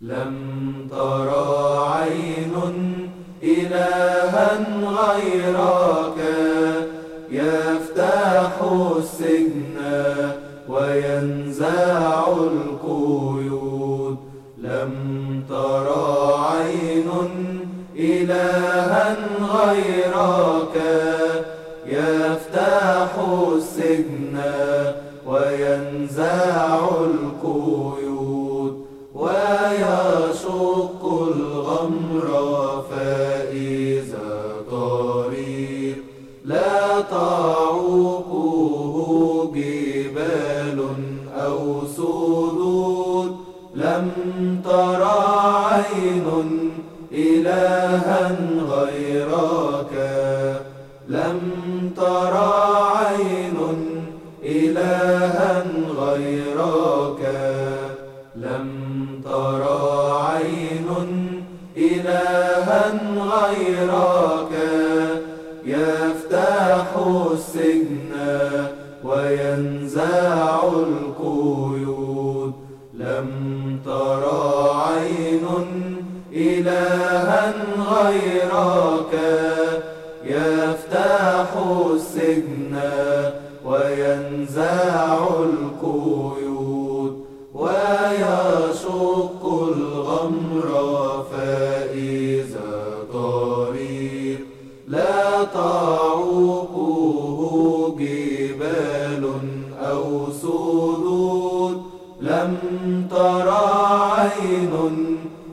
لم ترى عين إلها غيرك يفتح السجن وينزع القيود. لم ترى عين إلها غيرك يفتح السجن تعوقه جبال أو سدود لم ترى عين إلها غيرك لم ترى عين إلها غيرك لم ترى عين إلها غيرك يفتح السجن وينزع القيود. لم ترى عين إلها غيرك يفتح السجن وينزع القيود. ويشق الغمر فإذا أسود لم ترى عين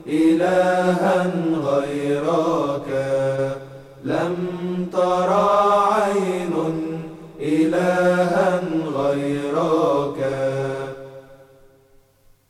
إلها غيرك لم ترى عين إلها غيرك